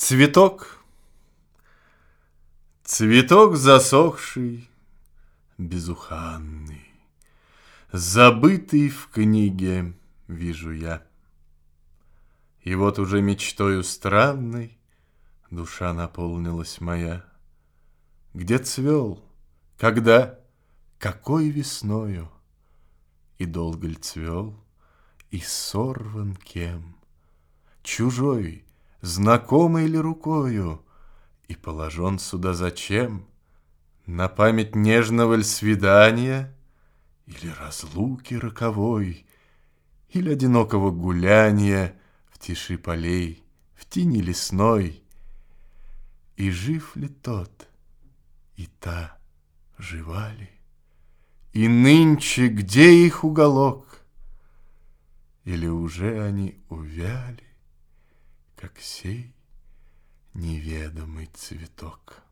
Цветок, цветок засохший, безуханный, Забытый в книге вижу я. И вот уже мечтою странной Душа наполнилась моя. Где цвел, когда, какой весною, И долго ли цвел, и сорван кем, Чужой, знакомой ли рукою, И положен сюда зачем? На память нежного ль свидания, Или разлуки роковой, Или одинокого гуляния В тиши полей, в тени лесной? И жив ли тот, и та жива ли? И нынче где их уголок? Или уже они увяли? Как сей неведомый цветок.